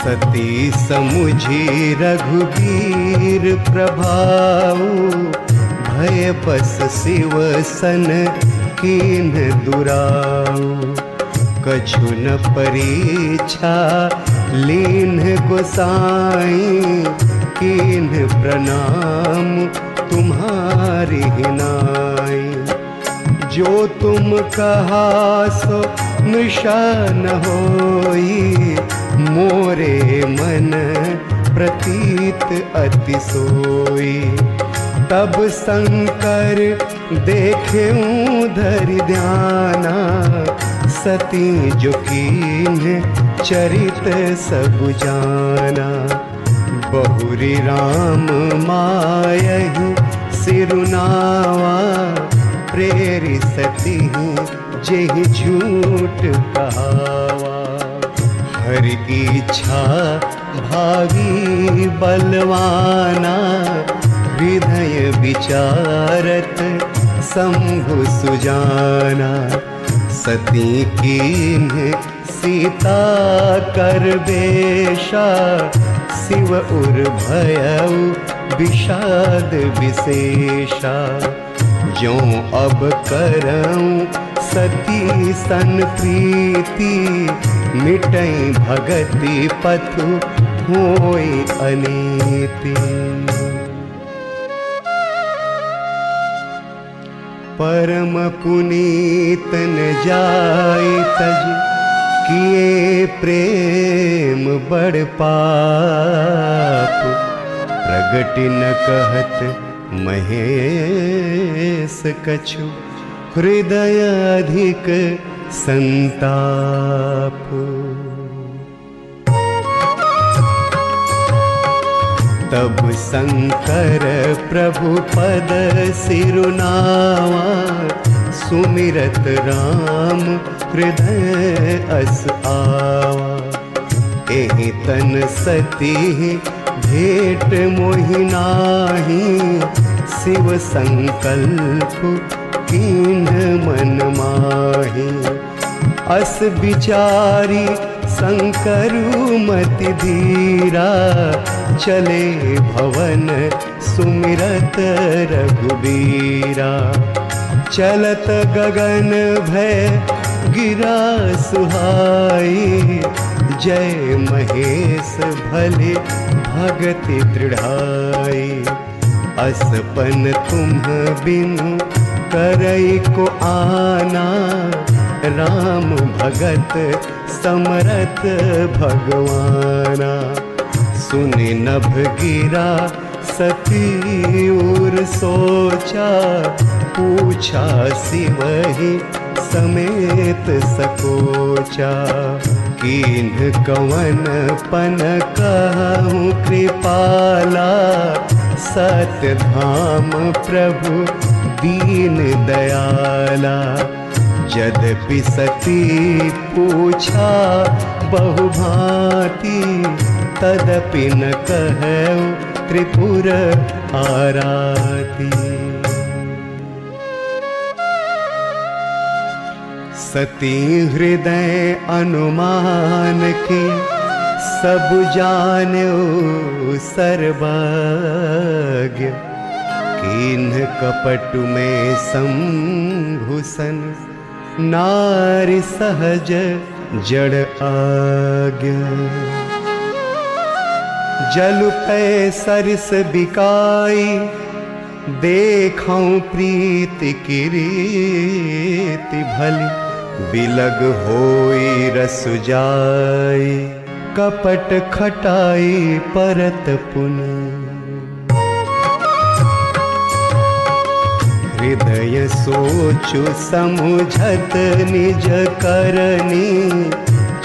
सती समुझी रघुबीर प्रभाव भय बस शिव सन कीन दुराऊ। कछु न परीक्षा लीन गोसाई, कीन प्रणाम तुम्हारी हिनाई जो तुम कहा सो निशान होई मोरे मन प्रतीत अति सोई। तब शंकर देखे धरि ध्याना, सती जो चरित सब जाना। बहुरी राम मायही सिरुनावा प्रेरि सती जेहि झूठ कहावा। हर इच्छा भागी बलवाना, हृदय विचारत शंभु सुजाना। सती कीन सीता कर बेशा, शिव उर भयउ विषाद विशेषा। जो अब करऊं सती सन प्रीति, मिटई भगति पथु अनीति। परम पुनीत न जाय तज, किए प्रेम बड़ पाप। प्रगट न कहत महेश कछु। हृदय अधिक संताप। तब शंकर प्रभु पद सिरुनावा सुमिरत राम हृदय अस आवा। एहि तन सती भेट मोहिनाही शिव संकल्प कीन मन माही। अस विचारी शंकरु मति धीरा, चले भवन सुमिरत रघुबीरा। चलत गगन भय गिरा सुहाई, जय महेश भले भगति दृढ़ाई। असपन तुम बिनु करई को आना। राम भगत समरत भगवाना। सुनि नभ गिरा, सती उर सोचा। पूछा शिवहि समेत सकोचा। कीन कवन पन कहूँ कृपाला। सत्य धाम प्रभु दीन दयाला यद्यपि सती पूछा, बहुभांति, तदपि न कहु त्रिपुर आराती। सती हृदय अनुमान की, सब जानो सर्वज्ञ। किन्ह कपट में संभूषण नारी सहज जड़ आज्ञा। जल पे सरस बिकाई, देखूँ प्रीति किरीति भली। बिलग होई रस जाई, कपट खटाई परत पुनि। हृदय सोचु, समुझत निज करनी।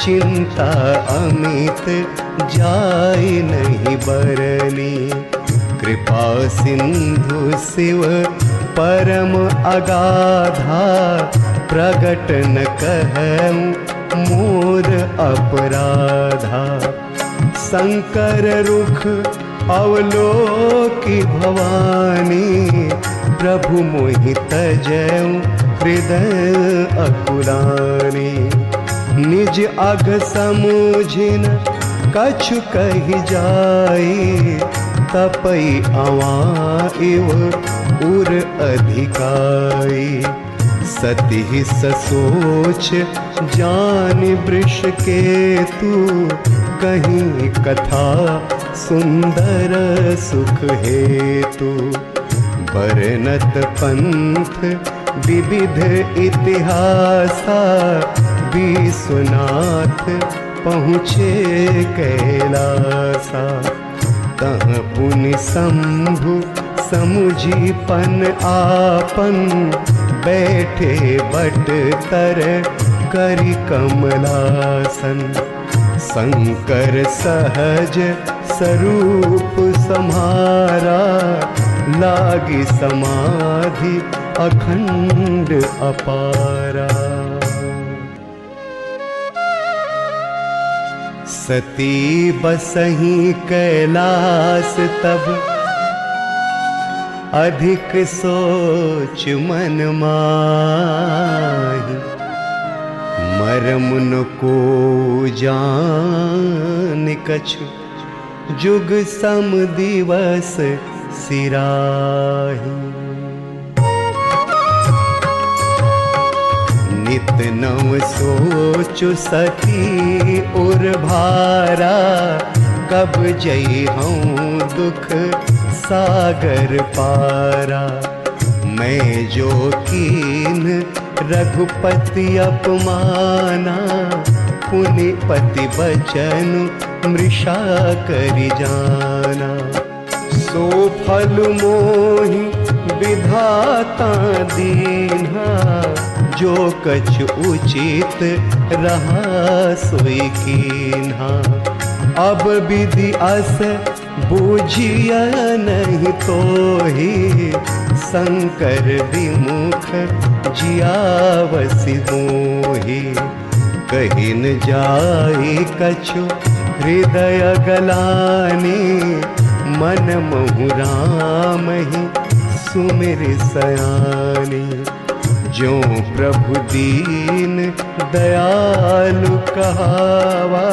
चिंता अमित जाय नहीं बरनी। कृपा सिंधु शिव, परम अगाधा। प्रगट न कह मोर अपराधा। शंकर रुख अवलोक भवानी। प्रभु मोहित जय हृदय अकुलानी। निज अघ समुझिन कछु कही जाई तपई अवा इव उर अधिकाई सती ससोच जान वृष के तू कहीं कथा सुंदर सुख हेतु। बरनत पंथ विविध इतिहासा विश्वनाथ पहुँचे कैलासा। तह पुनि शंभु समुझीपन आपन, बैठे बट तर करि कमलासन। शंकर सहज स्वरूप सम्हारा लागी समाधि अखंड अपारा। सती बसही कैलास तब, अधिक सोच मन माही। मरम को जान कछु, जुग सम दिवस सिराही। नित नव सोचु सती उर भारा, कब जई हूँ दुख सागर पारा। मैं जो कीन रघुपति अपमाना पुनि पति बचन मृषा करि जाना। सो फल मोहि विधाता दीन्हा। जो कछ उचित रहा सोई कीन्हा। अब विधि अस बूझिया नहीं तो ही शंकर विमुख जियावसी मोही। कहिन जाई कछु हृदय गलानी। मन महु राम ही सुमिर सयानी। जो प्रभु दीन दयालु कहावा,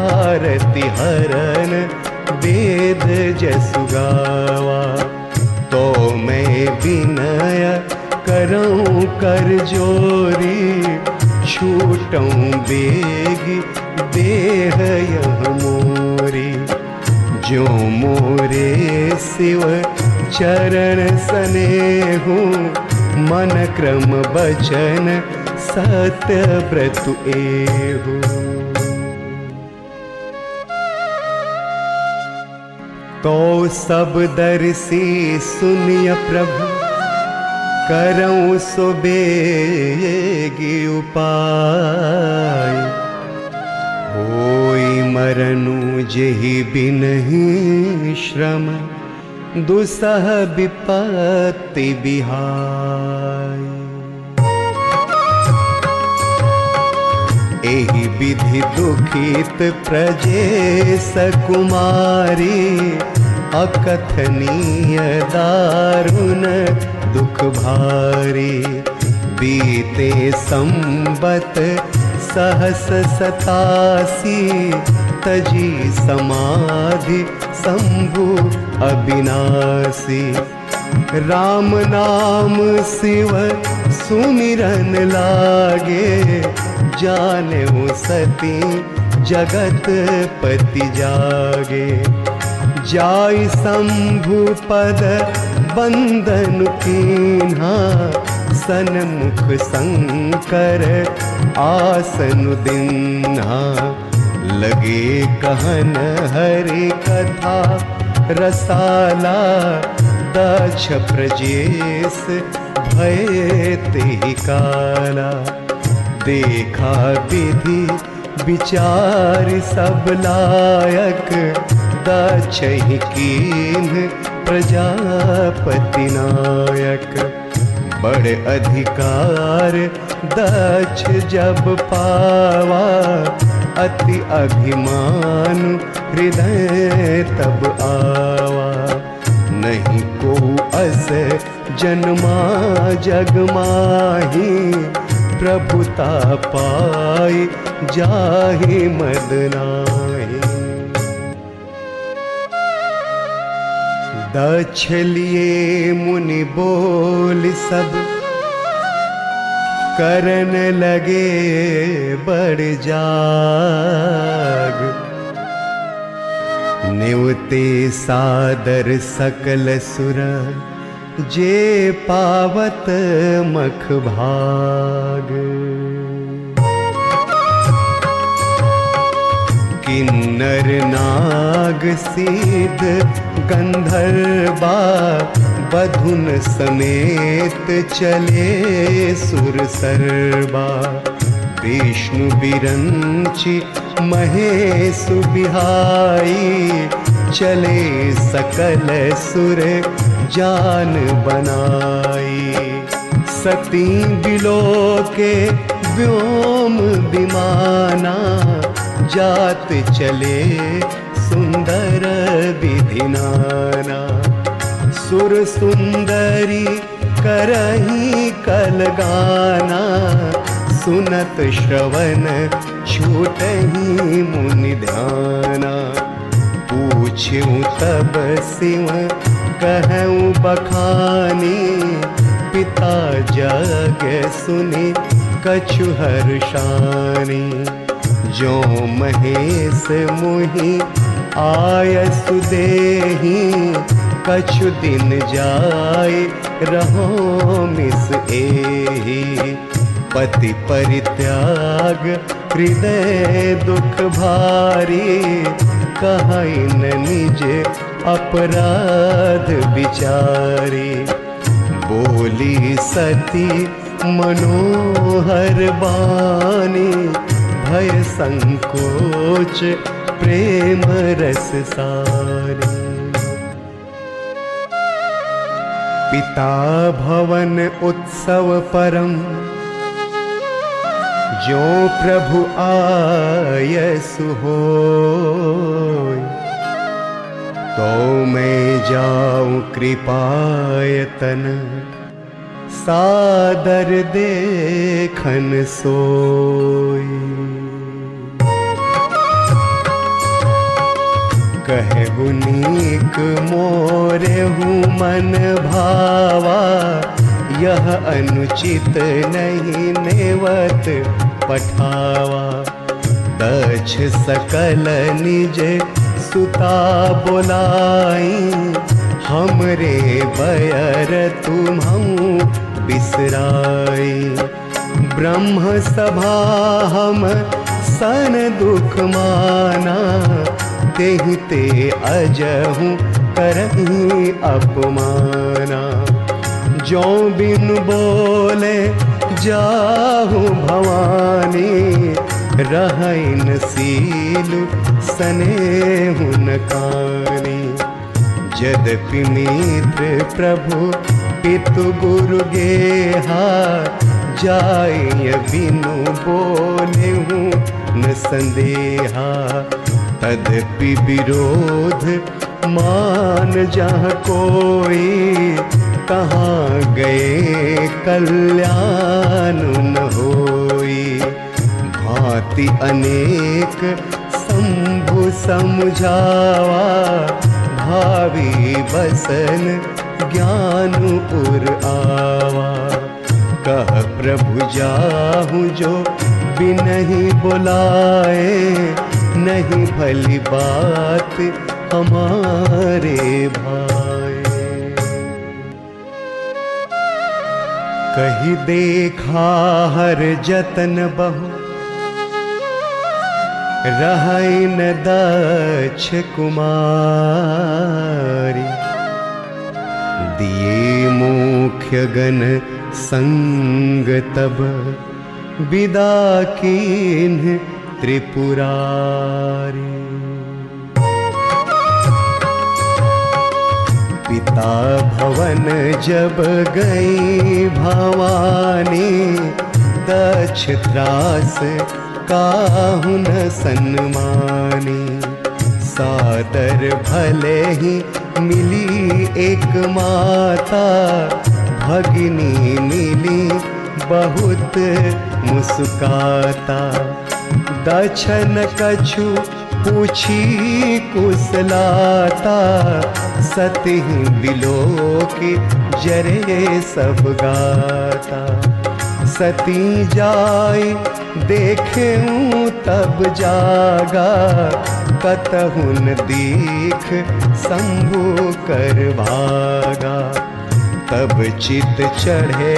आरती हरन वेद जसुगावा तो मैं विनय करऊं कर जोरी, छूटऊं बेगी, देह यह मोरी। जो मोरे शिव चरण सने हूँ। मन क्रम बचन सत्य व्रत एहू तो सब दर्शी सुनिय प्रभु, करऊं सुबेगी उपाय। होई मरनु जेहि बिनहि श्रम, दुसह विपत्ति बिहाय एहि विधि दुखित प्रजेश कुमारी अकथनीय दारुण दुख भारी। बीते संबत सहस सतासी, तजी समाधि शंभु अविनाशी। राम नाम शिव सुमिरन लागे, जाने सती जगत पति जागे। जाय शंभु पद बंदन कीन्हा सन्मुख शंकर आसन दिन्हा लगे कहन हरि कथा, रसाला दक्ष प्रजेश भय ते काला। देखा विधि विचार सब लायक, दक्ष ही कीन प्रजापति नायक। बड़ अधिकार, दक्ष जब पावा, अति अभिमान हृदय तब आवा। नहीं को अस जन्मा जग माही, प्रभुता पाई जाहि मद दक्ष लिए मुनि बोल सब। करन लगे बड़ जाग। निवते सादर सकल सुर जे पावत मख भाग। किन्नर नाग सिद्ध गंधर्वा बधुन समेत चले सुर सरबा विष्णु बिरंची महेश बिहाई चले सकल सुर जान बनाई। सती बिलो के व्योम विमाना, जात चले सुंदर विधिनाना सुर सुंदरी करही कल गाना। सुनत श्रवण छूट ही मुनि ध्याना। पूछूँ तब सिंह कहूँ बखानी। पिता जग सुनि कछु हर्षानी। जो महेश मुहि आय सुदेही, कछु दिन जाय रहो मिस एही। पति परित्याग, हृदय दुख भारी कहीं निज अपराध विचारी बोली सती मनोहर बानी, भय संकोच प्रेम रस सारी। पिता भवन उत्सव परम, जो प्रभु आय सुहो तो मैं जाऊँ कृपायतन, सादर देखन सोई कहु नीक मोरे हूँ मन भावा। यह अनुचित नहीं नेवत पठावा। दक्ष सकल निज सुता बोलाई। हमरे बयर तुम बिसराई। ब्रह्म सभा हम सन दुख माना। तेहि ते अजहूँ करही अपमाना। जो बिन बोले जाहू भवानी रहन सीलु सने हुन कानी। यद्यपि मित्र प्रभु पितु गुरु गेहा जाय बिनु बोले हूँ न संदेहा। तदपि विरोध मान जहाँ कोई कहाँ गए कल्याण न होई। भांति अनेक शंभु समझावा, भावी बसन ज्ञान उर आवा। कह, प्रभु जाहू जो बिनहि बुलाए नहीं भली बात हमारे भाई। कही देखा हर जतन बहु रहै न दक्ष कुमारी। दिए मुख्य गण संग तब विदा कीन्ह त्रिपुरारी। पिता भवन जब गई भवानी दक्ष त्रास काहु न सन्मानी। सादर भले ही मिली एक माता, भगिनी मिली बहुत मुस्काता। दक्षन कछु पूछी कुशलाता सती बिलो के जरे सब गाता। सती जाय देखे तब जागा, कतहुन दीख शंभु कर भागा तब चित चढ़े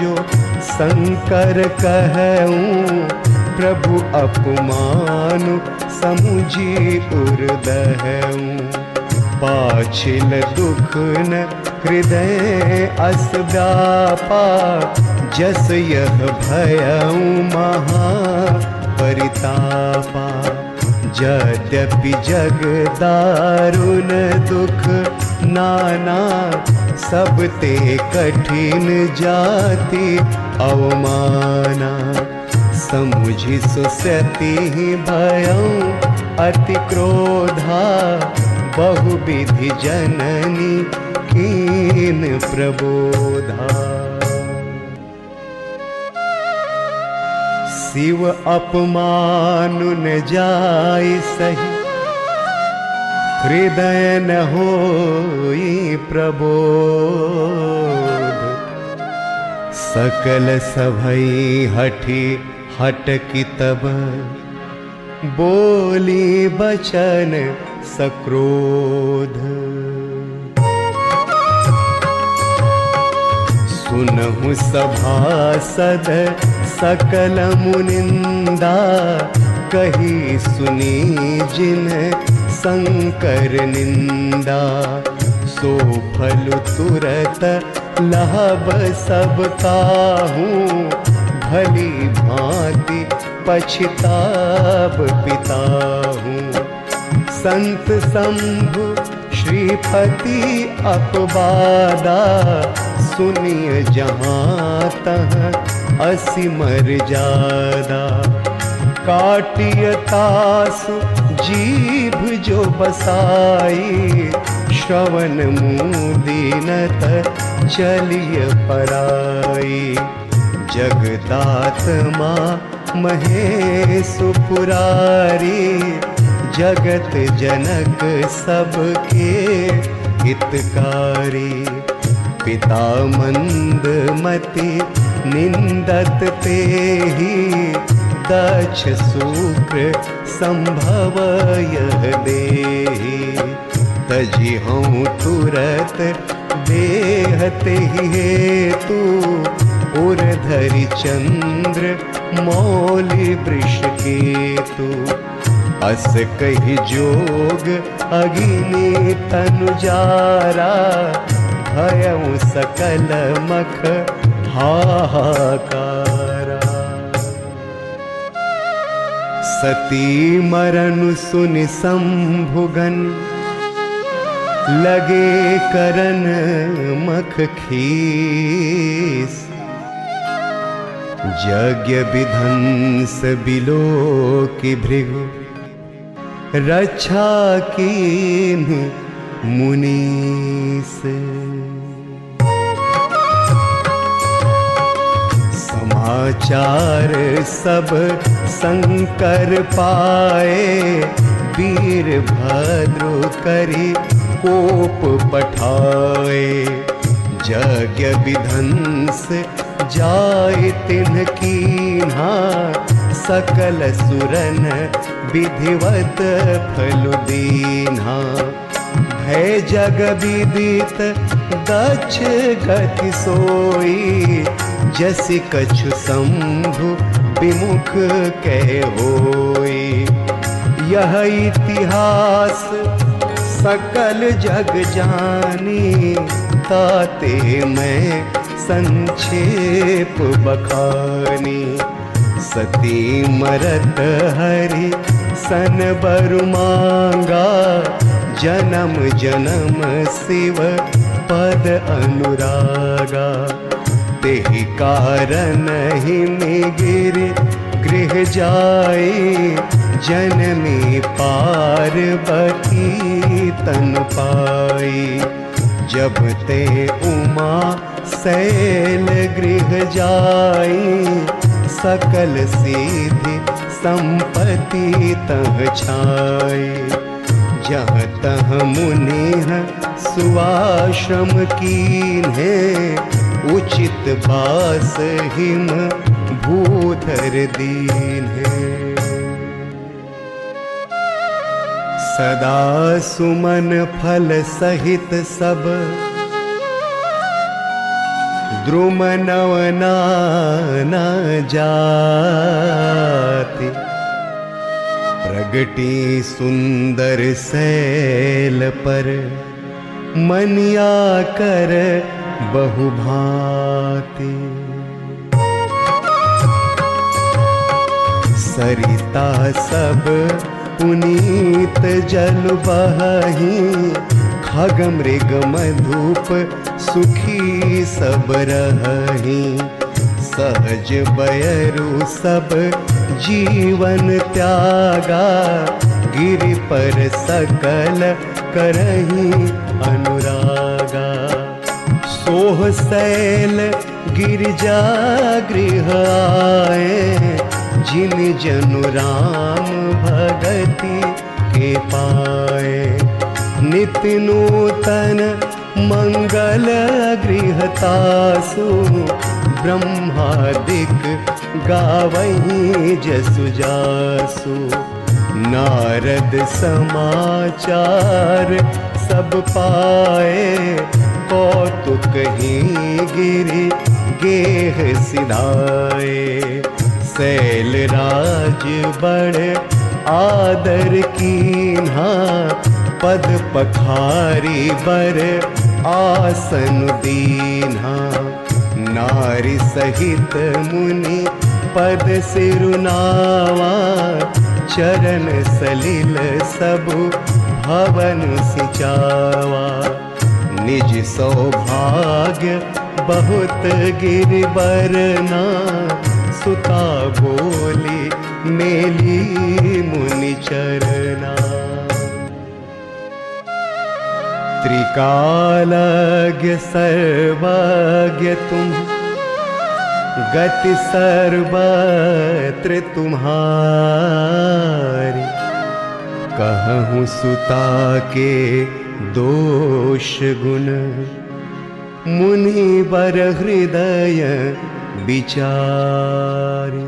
जो शंकर कहूँ प्रभु अपमान समुझी उर्दहूँ पाछिल दुख न हृदय अस व्यापा जस यह भयऊ महा परितापा यद्यपि जग दारुण दुख नाना सब ते कठिन जाति अवमाना। समुझि सुसती भयऊ अति क्रोधा, बहुविधि जननी कीन प्रबोधा। शिव अपमान न जाय सही, हृदय न हो प्रबोध। सकल सभई हठी हटकी तब बोली बचन सक्रोध। सुनहु सभासद सकल मुनिंदा, कही सुनी जिन शंकर निंदा। सो फल तुरत लहब सब काहूँ भली भांति पछताब पिता हूँ संत शंभु श्रीपति अपवादा, सुनिय जहाँ तह असी मर जादा। काटिय तासु जीभ जो बसाई, श्रवण मुदीनत चलिय पराई। जगदात्मा महेश पुरारी, जगत जनक सबके हितकारी। पिता मंद मति निंदत ते ही दक्ष शुक्र संभव यह देही। तजी हूँ तुरत देहते ही हेतु उर्धरि चंद्र, मौली वृष केतु। अस कही जोग, अगिनी तनुजारा भयउ सकल मख हाहाकारा। सती मरनु सुनि संभुगन लगे करन मख खीस। यज्ञ विध्वंस बिलो की भृगु रक्षा की मुनीस। समाचार सब शंकर पाए वीर भद्र करी कोप पठाए। यज्ञ विध्वंस, जाय तिन्ह कीन्हा सकल सुरन विधिवत फल दीन्हा। भय जग विदित, दक्ष गति सोई। जस कछु शंभु विमुख कह होई। यह इतिहास सकल जग जानी। ताते मैं संक्षेप बखानी। सती मरत हरि सन बरु मांगा। जन्म जन्म शिव पद अनुरागा। तेहि कारण ही गिर गृह जाए। जनमी पार्वती तन पाई जब ते उमा शैल गृह जाई, सकल सीधि संपत्ति तह छाई। जह तह मुनि सुआश्रम कीन है उचित बास हिम भूधर दीन सदा सुमन फल सहित सब। द्रुम नवना न जाति। प्रगटी सुंदर सैल पर मनिया कर बहुभाति। सरिता सब पुनीत जल बही खग मृग मधुप सुखी सब रही सहज बयरु सब जीवन त्यागा, गिरि पर सकल करही अनुरागा। सोह सैल गिरजा गृह जिन जनु राम भगति के पाए नित्य नूतन मंगल गृहतासु ब्रह्मादिक गावही जसु जासु। नारद समाचार सब पाए, कौतुक ही गिरी गेह सिधाए। सैल राज बड़ आदर कीन्हा। पद पखारी बर आसन दीन्हा। नारी सहित मुनि पद सिरुनावा चरण सलिल सब भवन सिचावा। निज सौभाग्य बहुत गिरबरना सुता बोली, मेली मुनि चरना त्रिकालज्ञ सर्वज्ञ तुम, गति सर्वत्र तुम्हारी। कहूँ सुता के दोष गुण, मुनि बर हृदय विचारी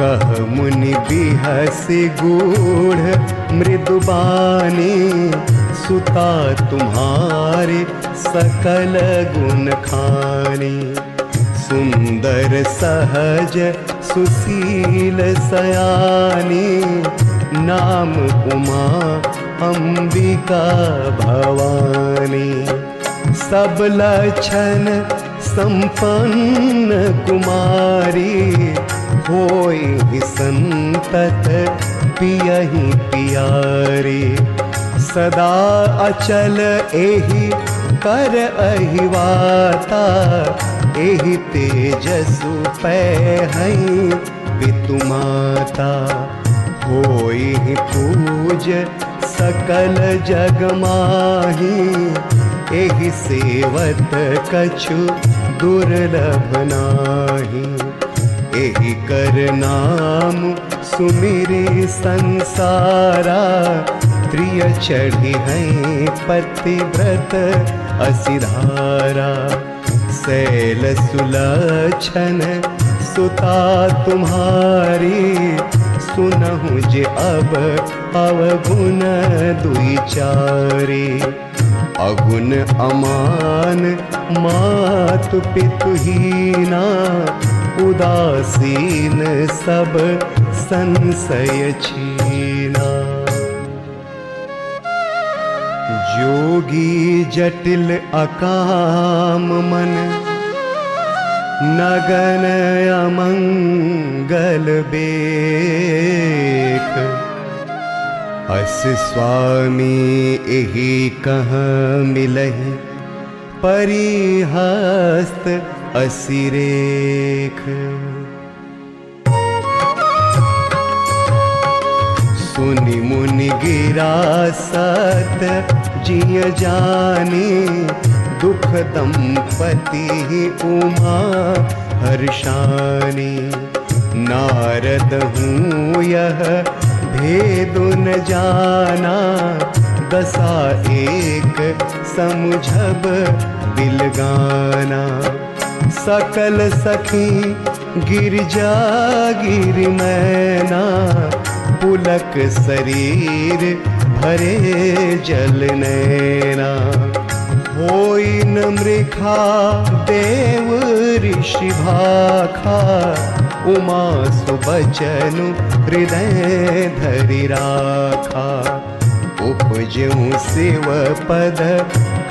कह मुनि बिहसी गूढ़ मृदुबानी सुता तुम्हारे सकल गुण खानी। सुंदर सहज सुशील सयानी, नाम उमा, अंबिका भवानी। सब लक्षण संपन्न कुमारी होई संतत पियही पियारी। सदा अचल एहि कर अहिवाता एहि तेजसु पै हई पितु माता। होई पूज सकल जग माही एहि सेवत कछु दुर्लभ नाही। एहि कर नाम सुमिरी संसारा त्रिय चढ़ी है पतिव्रत असिधारा। शैल सुलक्षण सुता तुम्हारी, सुनहु जे अब अवगुण दुई चारी। अगुण अमान मातु पितुहीना उदासीन सब संशय छीना। जोगी जटिल अकाम मन, नगन अमंगल बेख। अस स्वामी एही कह मिलहि? परिहस्त असिरेख सुनि मुनि गिरा सत, जिय जाने दुख दंपति उमा हर्षानी। नारद हूँ यह भेद न जाना दशा एक समझब दिलगाना। सकल सखी गिरजा गिर मैना। पुलक शरीर भरे जल नैना। होई न मृखा देव ऋषि भाखा। उमा सुबचनु हृदय धरि राखा। उपजऊ शिव पद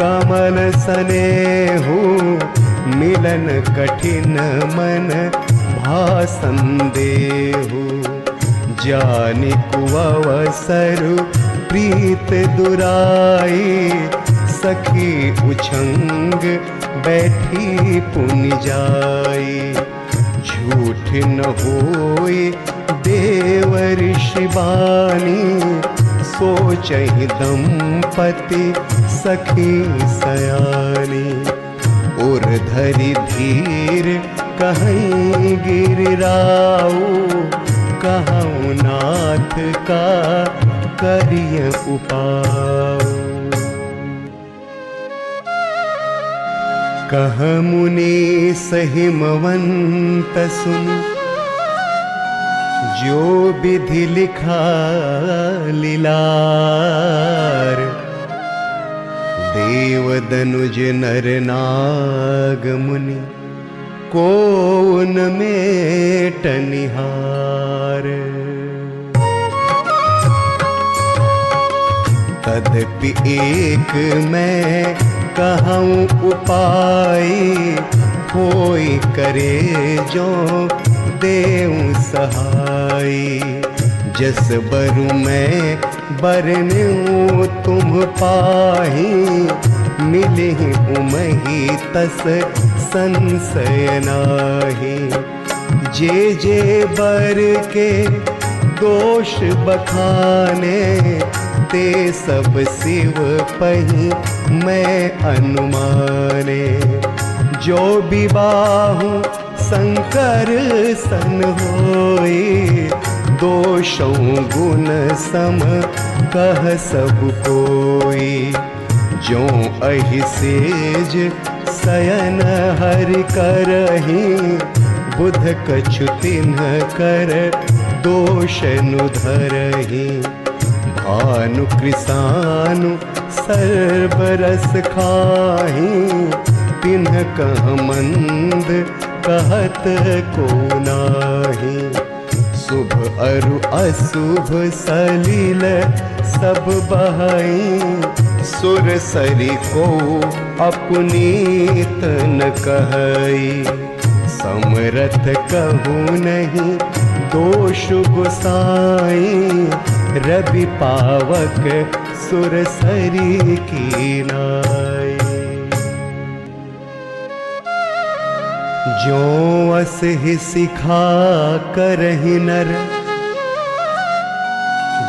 कमल सने हो मिलन कठिन मन भासन देहु। जानि कुअवसर प्रीत दुराई, सखी उछंग बैठी पुन जाई। झूठ न होए देव ऋषि बानी, सोचहि दंपति सखी सयानी। उर धरि धीर कहीं गिर राऊ, कहूँ नाथ का करिय उपाऊ। कह मुनि सहिमवंत सुन। जो विधि लिखा लीलार देव दनुज नर नाग मुनि कौन में टनिहार तदपि एक मैं कहूँ, उपाय कोई करे जो देव सहाय। जस बरु मैं बरनू, तुम पाही मिले उमही तस संशय जे जे बर के दोष बखाने ते सब शिव पही मैं अनुमाने जो विवाहु शंकर सन होए, दोषों गुण सम कह सब कोई। जो अहि सेज सयन हरि करही, बुध कछु तिन्ह कर, दोष नुधरही भानु कृसानु सर्वरस खाही। तिन्ह कह मंद कहत को नाही। शुभ अरु अशुभ सलील सब बहाई। सुर सरी को अपनी तन कहई। समरथ कहूँ नहीं दोष गुसाई। रवि पावक सुर सरी की नाई। जो अस ही सिखा करहि नर,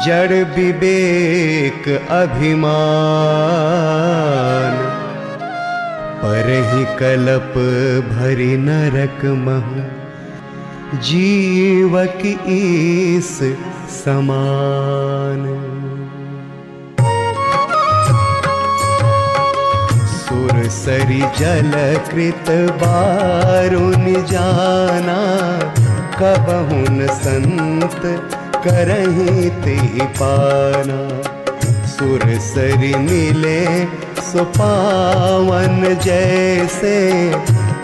जड़ विवेक अभिमान, पर ही कलप भरी नरक मह। जीव की ईस समान। सुर सरी जल कृत बारुन जाना कबहुन संत करही ते पाना। सुर सरी मिले सुपावन जैसे,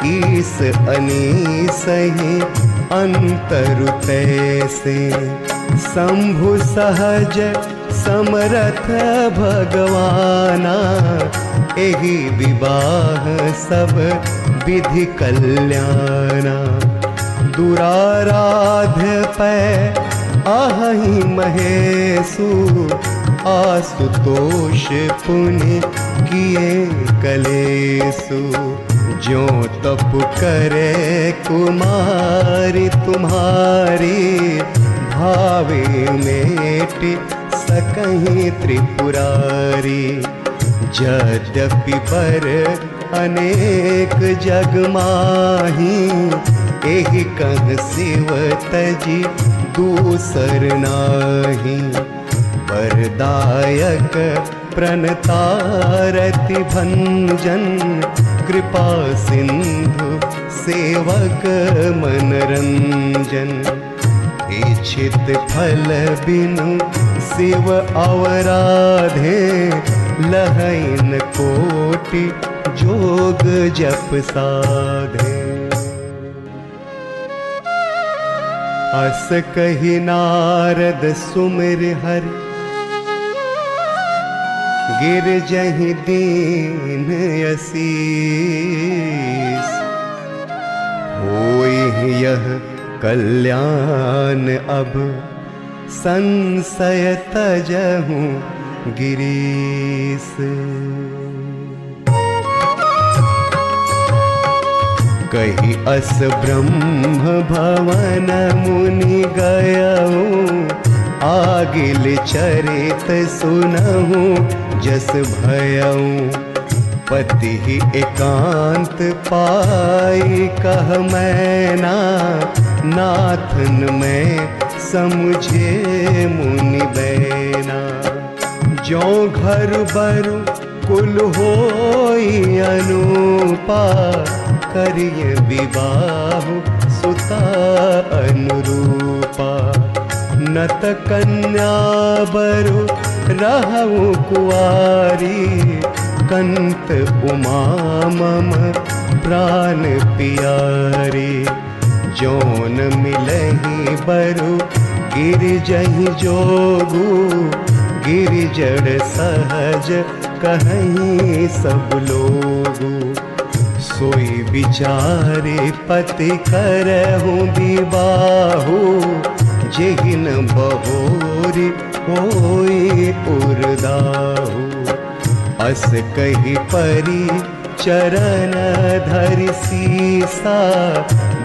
ईस अनीस ही अंतरु तैसे। शंभु सहज समरथ भगवाना। एहि विवाह सब विधि कल्याणा। दुराराध्य पै आहहि महेशु आशुतोष पुण्य किए कलेसु जो तप करे कुमारी तुम्हारी भावे मेट सकहीं त्रिपुरारी। यद्यपि पर अनेक जग माही, एहि कह शिव तजी दूसर नाही। वरदायक प्रणतारति भंजन कृपा सिंधु सेवक मनरंजन इच्छित फल बिनु शिव अवराधे लहैन कोटि जोग जप साधे। अस कही नारद सुमिर हरि, गिर जही दीन यसीस होई यह कल्याण अब संशय तजहूँ गिरीस कही अस ब्रह्म भवन मुनि गयऊँ आगिल चरित सुनहूँ, जस भयऊँ पति ही एकांत पाई कह मैना, नाथन में समझे मुनि बैना। जो घर बर कुल होई अनुपा करिय विवाह सुता अनुरूपा। नत कन्या बरु रहु कुआरी कंत उमा मम प्राण पियारी, जौन मिलही बरु गिर जही जोगू गिर जड़ सहज कहीं सब लोगू। सोई बिचारे पति करहूँ विबाहू जेहिन बहोरी होई उर्दाहू अस कही परी, चरण धरि सीसा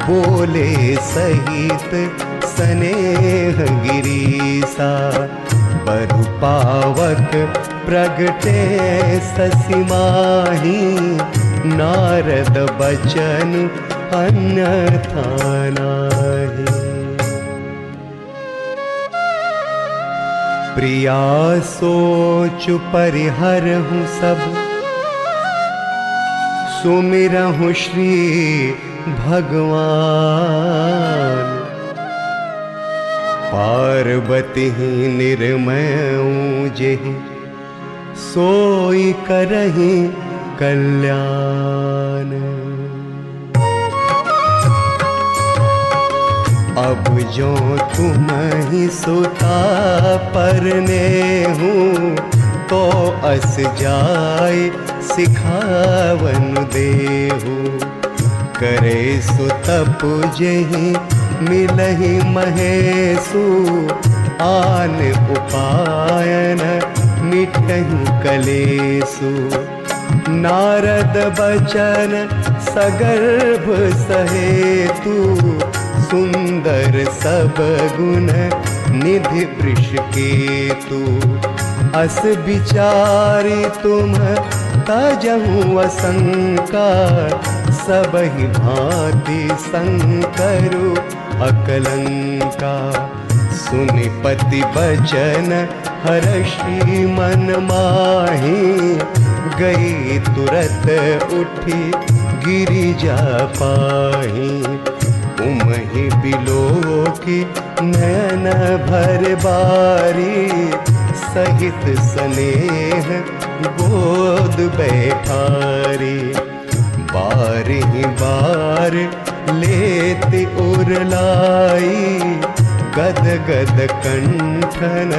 बोले सहित स्नेह गिरीसा। बरु पावक प्रगटे ससिमाही नारद बचन अन्यथा नाही। प्रिया सोच परिहर हूँ सब। सुमिरहूँ श्री भगवान। पार्वती निर्मय जेहि। सोई करही कल्याण। अब जो तुम ही सुता परने हूँ तो अस जाए सिखावन देहू करे सुतप जही मिलही महेशु, आन उपायन मिटही कलेसु। नारद बचन सगर्भ सहेतु सुंदर सब गुण निधि वृष केतु। अस विचारी तुम तजहु असंका सब ही भांति शंकरु अकलंका। सुनि पति बचन हर्षि मन माही। गई तुरत उठी गिरिजा पाही। उमहि बिलो की नैन भर बारी, सहित स्नेह गोद बैठारी। बार ही बार लेते उरलाई, गद गद कंठन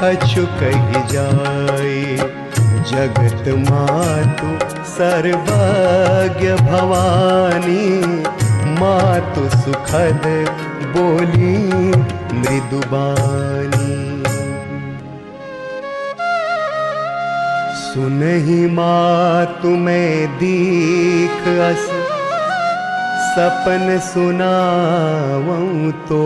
कछु कही जाई। जगत मातु सर्वज्ञ भवानी मात सुखद बोली मृदुबानी सुनहि मा तुम्हें दीख अस, सपन सुनाऊ तो।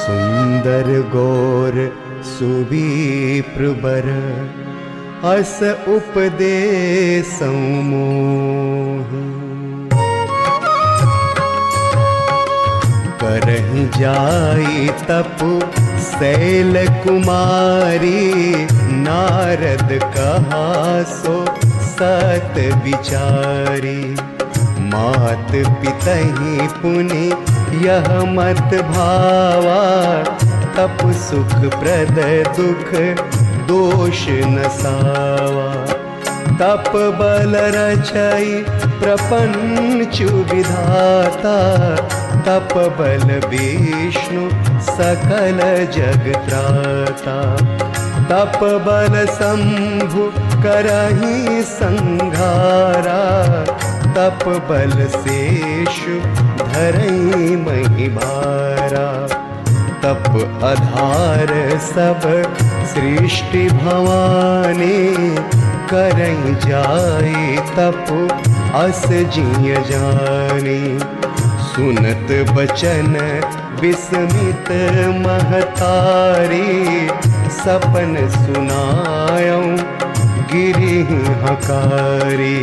सुंदर गौर सुबीप्रबर अस उपदेश मोहि। करही जाई तपु शैल कुमारी, नारद कहा सो सत विचारी। मात पितही पुनि यह मत भावा, तप सुख प्रद दुख दोष नसावा तप बल रचई प्रपंच विधाता तप बल विष्णु, सकल जग त्राता तप बल शंभु, करही संघारा। तप बल शेषु धरई मही भारा तप आधार सब सृष्टि भवानी करई जाई तप, अस जिय जानी। सुनत बचन विस्मित महतारी, सपन सुनायऊं गिरी हकारी।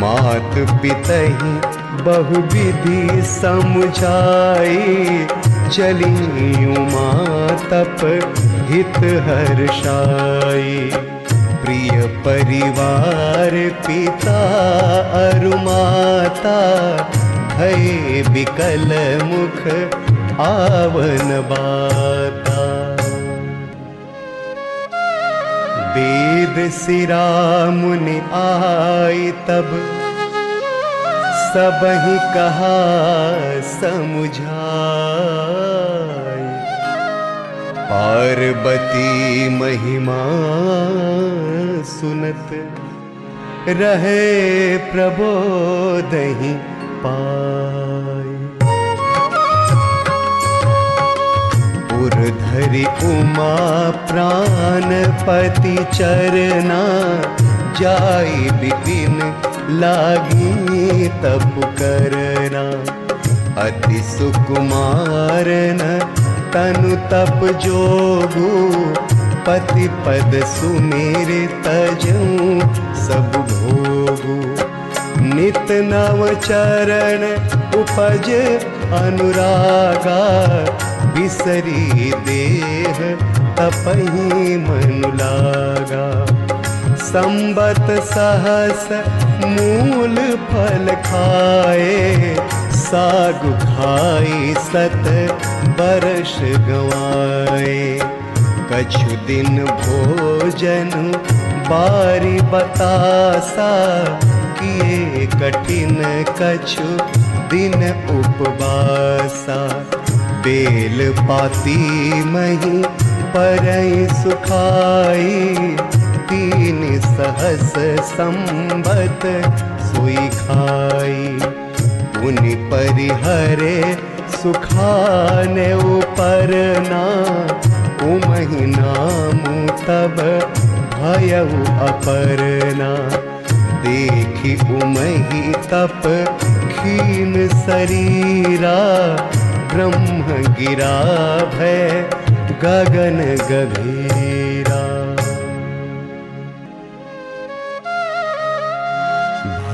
मात पितही बहुविधि समझाई चली उमा तप हित हर्षाई। प्रिय परिवार पिता अरु माता भय विकल मुख आवन बाता। वेद सिरा मुनि आई तब, सब ही कहा समुझाई पार्वती महिमा सुनत रहे प्रबोधही पाई उर्धरि उमा प्राणपति चरना जाई बिपिन लागी तप करना। अति सुकुमारन तनु तप जोगु, पति पद सुमेर तजू, सब भोगु। नित नव चरण उपज अनुरागा, बिसरी देह तपही मनु लागा। संबत सहस मूल फल खाए साग खाई सत बरस गवाए। कछु दिन भोजन बारी बतासा, किए कठिन कछु दिन उपवासा। बेल पाती मही पर सुखाई, तीन सहस संबत सुई खाई। पुनि परिहरे सुखाने ऊपर ना। उमहि नामु तब भयउ अपरना देखी उमहि तप खीन शरीरा। ब्रह्म गिरा भय गगन गभीरा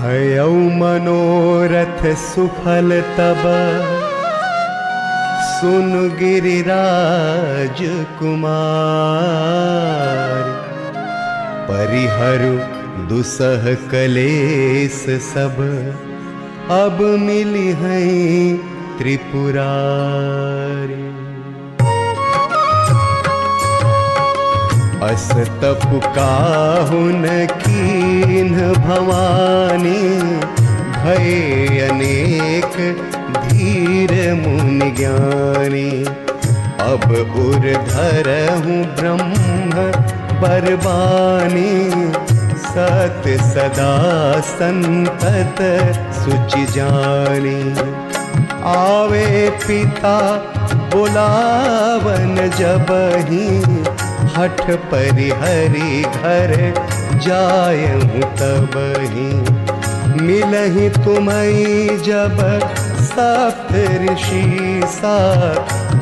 भयौ मनोरथ सुफल तब। सुन गिरिराज कुमार। परिहरु दुसह कलेस सब। अब मिली हैं त्रिपुरारी अस तप काहुन कीन भवानी, भय अनेक धीर मुनि ज्ञानी। अब उर धरहूँ ब्रह्म बरबानी, सत सदा संतत सुचि जानी। आवे पिता बुलावन जबही हठ परिहरि घर जायहूँ तबही मिलही तुम्हें जब सप्त ऋषि सा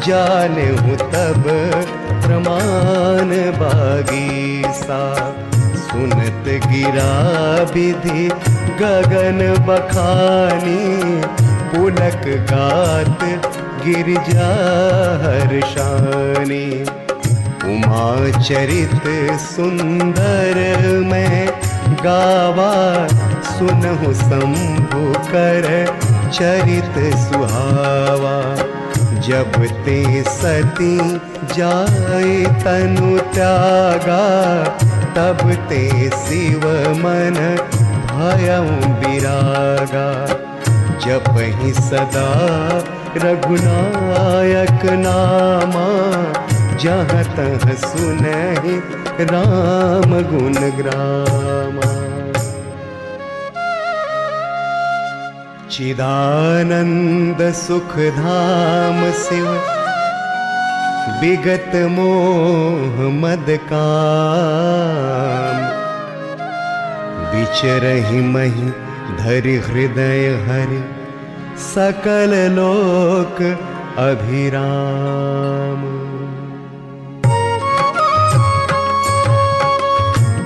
जाने तब प्रमाण बागी सा सुनत गिरा विधि गगन बखानी, पुलक गात गिरजा हर्षानी उमा चरित सुंदर में गावा सुनहु शंभु कर चरित सुहावा। जब ते सती जाए तनु त्यागा, तब ते शिव मन भयऊ विरागा। जप ही सदा रघुनायक नामा जहाँ तह सुनहि राम गुण ग्रामा। चिदानंद सुख धाम शिव, विगत मोह मद काम। विचरहि मही धरि हृदय हरि, सकल लोक अभिराम।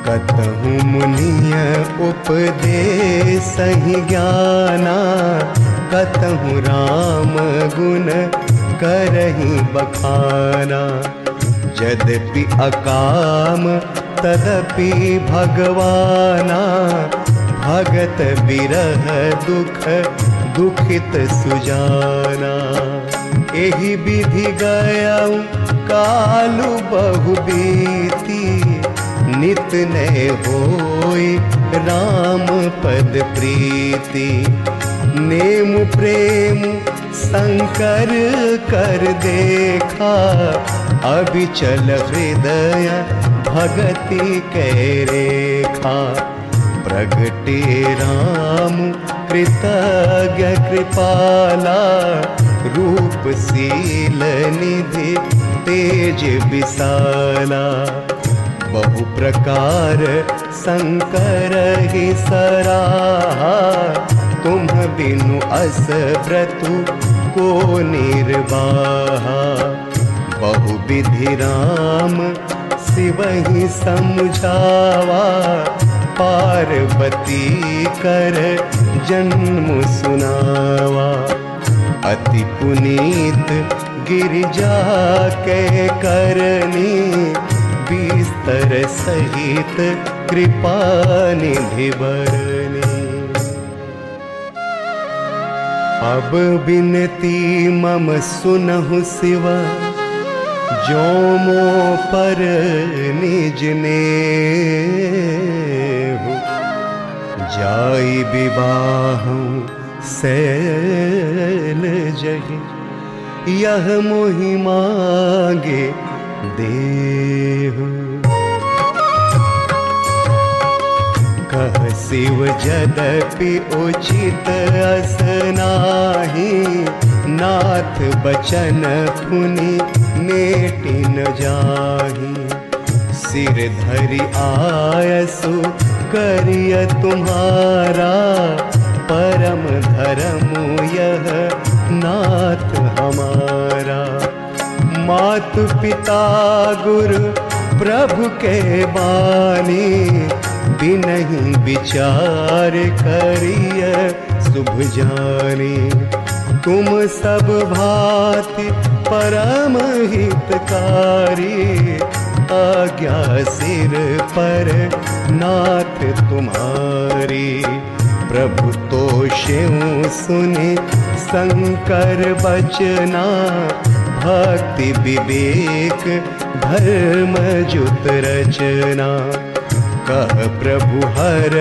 कतहु मुनिय उपदेश ज्ञाना। कतहु राम गुण करही बखाना। यद्यपि अकाम, तदपि भगवाना। भगत विरह दुख, दुखित सुजाना। एही विधि गया कालु बहु बीती। नित नय होय राम पद प्रीति। नेम प्रेम शंकर कर देखा। अभिचल हृदय भगति के रेखा। प्रगटे राम कृतज्ञ कृपाला। रूप शील निधि तेज विशाला। बहु प्रकार शंकर ही सराहा। तुम बिनु अस व्रतु को निर्वाहा। बहु विधि राम शिव ही समझावा। पार्वती कर जन्म सुनावा। अति पुनीत गिरिजा के करनी। बिस्तर सहित कृपा निधि बरनी। अब बिनती मम सुनहु शिव, जो मो पर निज ने जाई विवाह सैल जही, यह मोहि मांगे देहु। कह शिव जदपि उचित असनाही नाथ बचन पुनि मेटि न जाही। सिर धरि आयसु करिय तुम्हारा। परम धर्म यह नाथ हमारा। मात पिता गुरु प्रभु के बानी। बिनहि विचार करिय शुभ जानी। तुम सब भांति परम हितकारी, आज्ञा सिर पर नाथ तुम्हारी। प्रभु तो शिव सुने, शंकर बचना, भक्ति विवेक, धर्म जुत रचना। कह प्रभु हर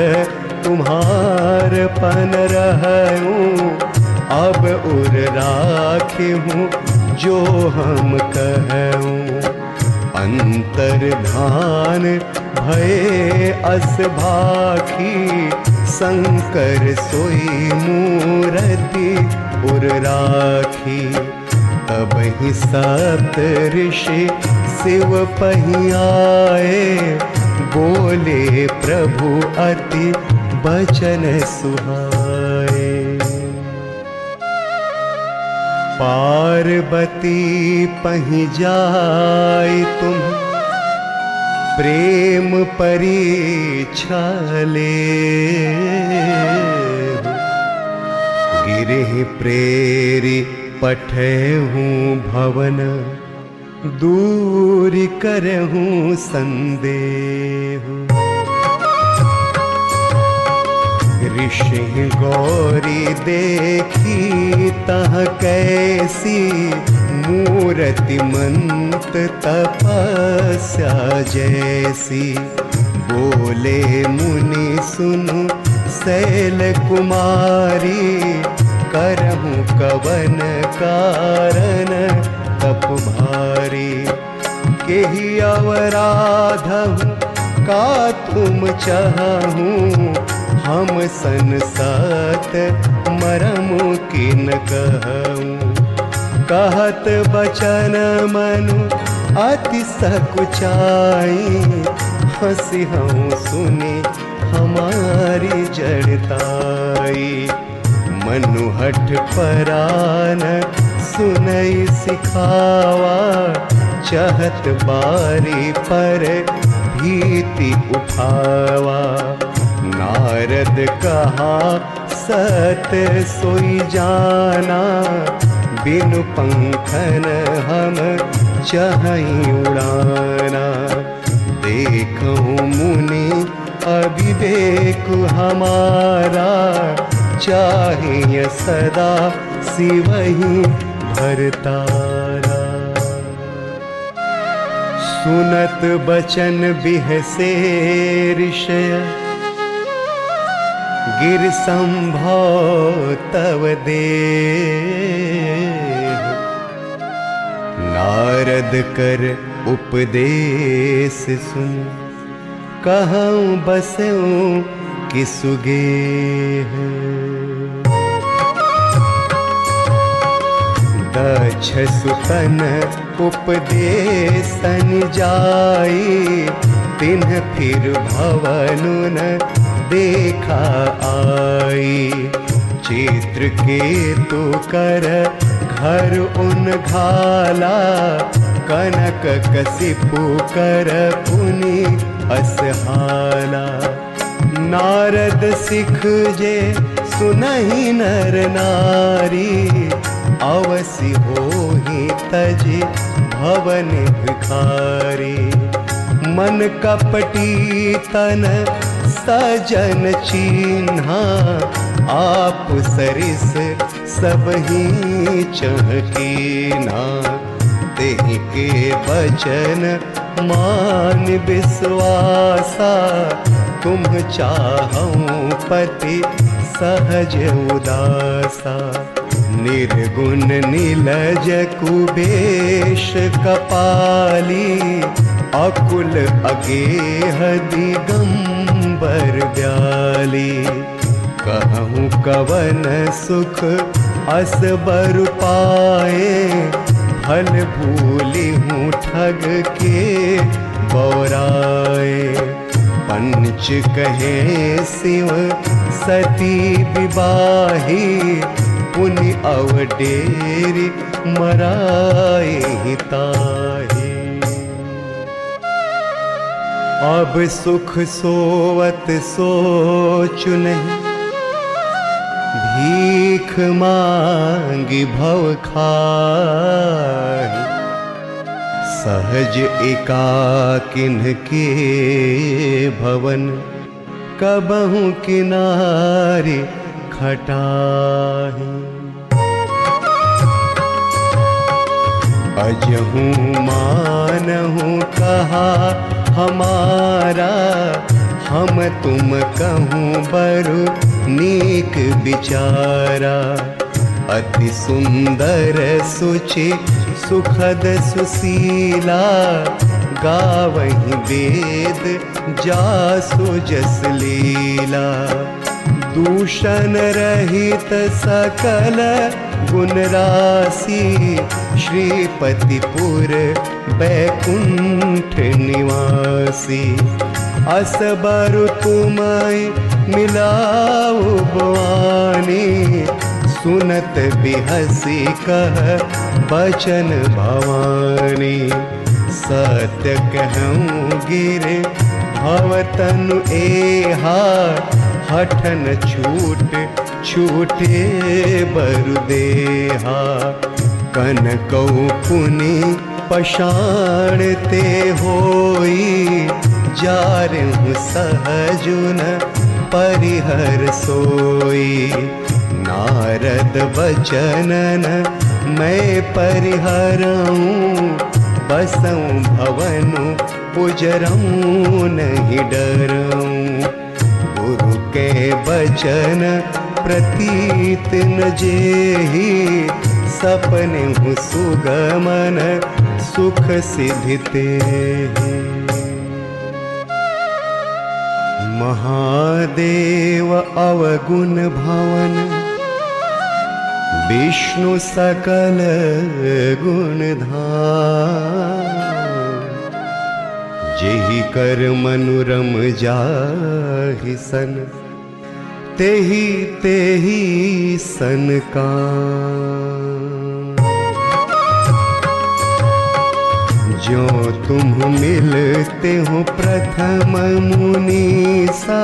तुम्हार पन रहूँ। अब उर राखे हूँ जो हम कहूँ। अंतर ध्यान भय अस भाखी शंकर सोई मूरति उर राखी। तब ही सत ऋषि शिव पहियाए बोले, प्रभु, अति बचन सुहाए। पार्वती, पही जाय तुम, प्रेम परीक्षा ले। गिरे प्रेरी, पठे हूँ भवन। दूर करहूँ संदेह। ऋषि गौरी देखी तह कैसी मूर्ति मंत तपस्या जैसी। बोले मुनि सुनु शैल कुमारी, करहूँ कवन कारण तप भारी, केही अवराधहूँ का तुम चाहूँ? हम सन सात मरम किन कहूँ? कहत बचन मनु अति सकुचाई, हँसी हम सुनी हमारी जड़ताई। मनु हठ परान सुनई सिखावा, चहत बारी पर भीति उठावा। नारद कहा, सत सोई जाना, बिनु पंखन हम चाहई उड़ाना। देखूँ मुनि अविवेक हमारा चाहिए सदा शिवही भरतारा सुनत बचन बिहसे ऋषय। गिर संभव तव दे नारद कर उपदेश सुन। कहूँ बसऊँ किसुगे दक्ष सुतन उपदेशन जाई तिन्ह फिर भवनुन देखा आई। चित्र के तु कर घर उन घाला कनक कसिपु कर पुनि असहाला। नारद सिख जे सुनहि नर नारी अवसि होहि तज भवन भिखारी। मन कपटी तन सजन चिन्हा, आप सरिस सब ही चहकीना। तेहि के बचन मान विश्वासा, तुम चाहूँ पति सहज उदासा। निर्गुण नीलज कुबेश कपाली, अकुल अगेह दिगंबर ब्याली। कहूँ कवन सुख असबर पाए, फल भूली हूँ ठग के बौराए। पंच कहे शिव सती विवाही पुनि अवडेरी मराए हिताहे अब सुख सोवत सोच नहीं, भीख मांगी भव खाही सहज एकाकिन के भवन, कबहू किनारे खटाही। अजहूँ मानहूँ कहा, हमारा, हम तुम कहूँ बरु, नीक विचारा अति सुंदर सुचि, सुखद सुशीला, गावही वेद जासु जस लीला दूषण रहित सकल गुणराशि श्रीपतिपुर बैकुंठ निवासी। असबर तुमय मिलाओ बवानी सुनत बिहसी कह बचन भवानी। सत्य कहूँ गिरे भवतनु एहा हठन छूट, छूटे बरुदेहा। कनकौ पुनि पषाणते होई जारहु सहजुन परिहर सोई। नारद बचनन मैं परिहरऊं, बसऊं भवनु उजरऊं नहीं डरऊं। गुरु के बचन प्रतीत न जेही। सपने हूँ सुगमन, सुख सिद्धते महादेव अवगुण भवन, विष्णु सकल गुण जेहि कर मनुरम जाहि सन। तेहि तेहि सन का। जो तुम मिलते हो प्रथम मुनीसा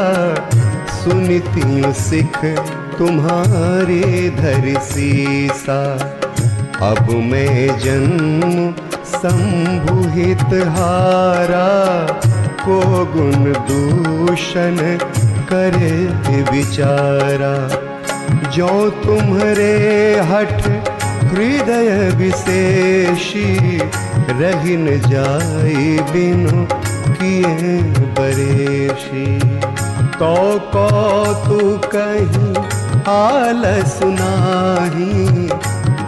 सुनती सिख तुम्हारे धर सीसा। अब मैं जन्म संभुहित हारा को गुण दूषण करे विचारा। जो तुम्हारे हठ हृदय विशेषी रही न जाई बिनु किए बरेशी तो को तू कहीं हाल सुनाही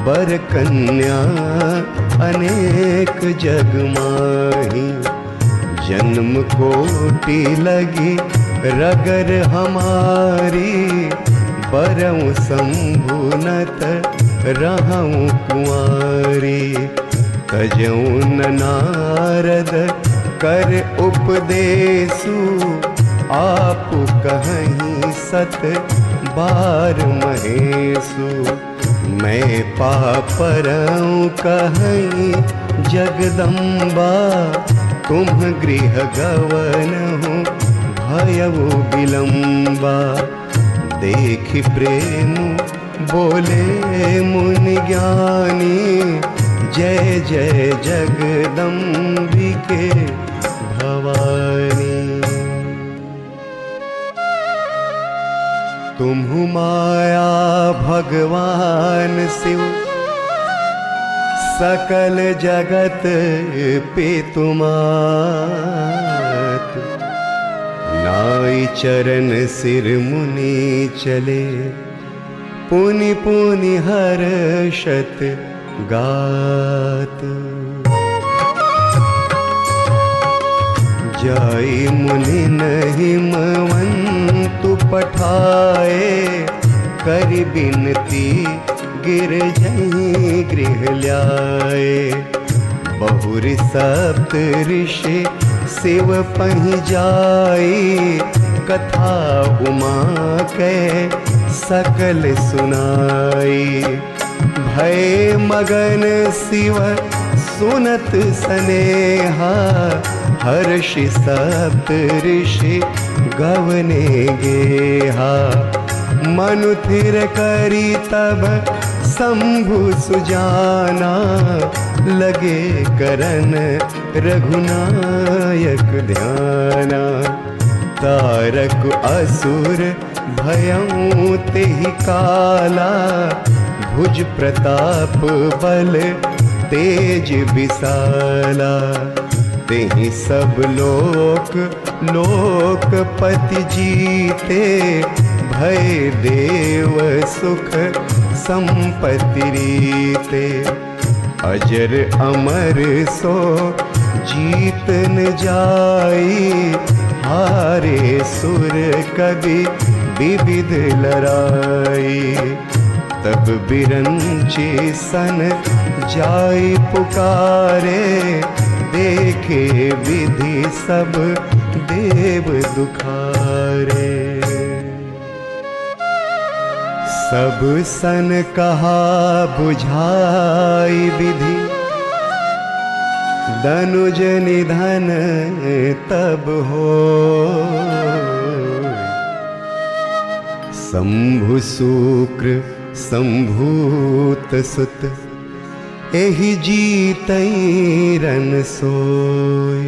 बर कन्या अनेक जग माही, जन्म कोटि लगी, रगर हमारी बरऊ शंभुनत रहूँ कुआरी तजऊ नारद, कर उपदेशु, आप कहीं सत बार महेशु। मैं पापरऊं कहीं जगदम्बा, तुम गृह गवन हो भयऊ विलम्बा। देख प्रेम, बोले मुन ज्ञानी, जय जय जगदम्बिके भवानी। तुम माया भगवान शिव। सकल जगत पे तुमात नाई चरण सिर मुनि चले। पुनि पुनि हर्षत गात। जाई मुनि नहीं मवंतु पठाए, कर बिनती गिर गृह ल्याए। बहुर सप्त ऋषि शिव पही जाई, कथा उमा के सकल सुनाई। भय मगन शिव सुनत सनेहा हर्षि सप्त ऋषि गवने गेहा मनु थिर करी तब शंभु सुजाना, लगे करन रघुनायक ध्याना। तारक असुर भयऊ तेहि काला, भुज प्रताप बल तेज विशाला। तेहि सब लोक लोकपति जीते। भय देव सुख संपत्ति रीते। अजर अमर सो जीत न जाई। हारे सुर कवि विविध लड़ाई। तब बिरंची सन जाई पुकारे। देखे विधि सब देव दुखारे। सब सन कहा बुझाई विधि दनुज निधन तब हो। शंभु शुक्र संभूत सुत एहि जीत रन सोय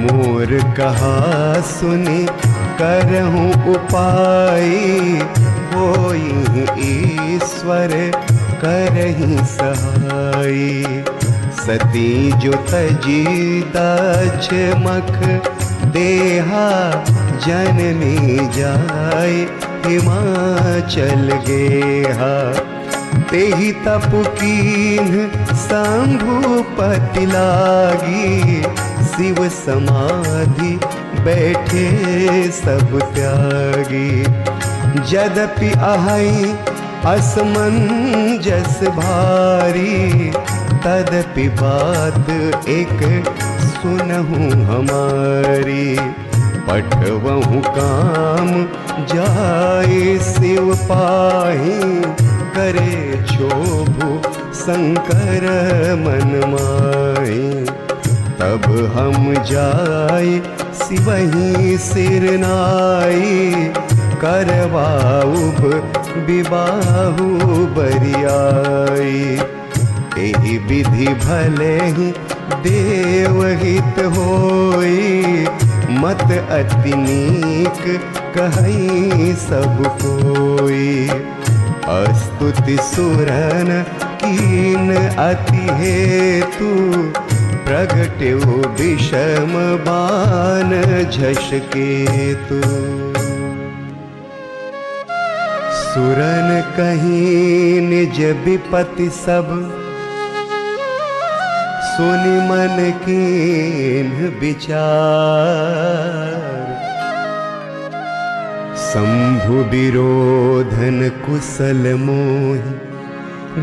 मोर कहा सुनी करहूँ उपाय होई ईश्वर करही सहाय सती जो तजी दक्ष मख, देहा जननी जाय हिमाचल गेहा तेहि तप कीन शंभुपति लागी। शिव समाधि बैठे सब त्यागी। यद्यपि अहई असमंजस भारी तदपि बात एक सुनहु हमारी। पठवहु काम, जाए शिव पाही, करे क्षोभु, शंकर मन माही तब हम जाए शिवही सिर नाई करवाउब विबाहु बरियाई एहि विधि भले ही देवहित होई मत अति नीक कहीं सब कोई। अस्तुति सुरन कीन अति हेतु, प्रगटे विषम बान झशकेतु सुरन कहीं निज विपति सब सुनि मन कीन विचार। शंभु विरोधन कुशल मोहि,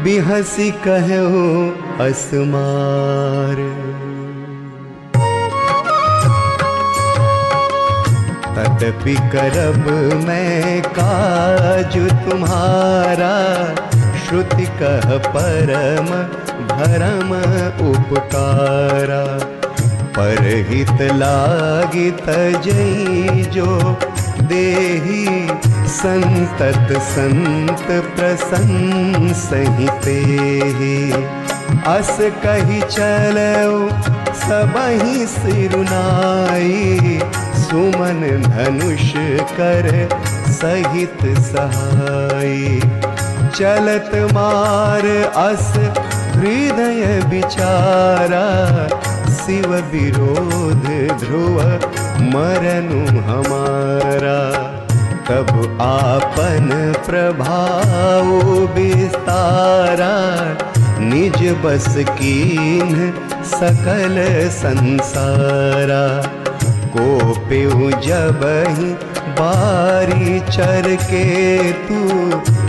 बिहसी कहो असमार। तदपि करब मैं काज तुम्हारा, श्रुति कह परम भरम उपकारा। परहित लागित जई जो देही संतत संत प्रसन्न सहिते अस कही चलो सबही सिरुनाई, सुमन धनुष कर सहित सहाय चलत मार अस हृदय विचारा, शिव विरोध ध्रुव, मरनु हमारा। तब आपन प्रभाव विस्तारा, निज बस कीन सकल संसारा। को पेऊ जब ही बारी चर के तू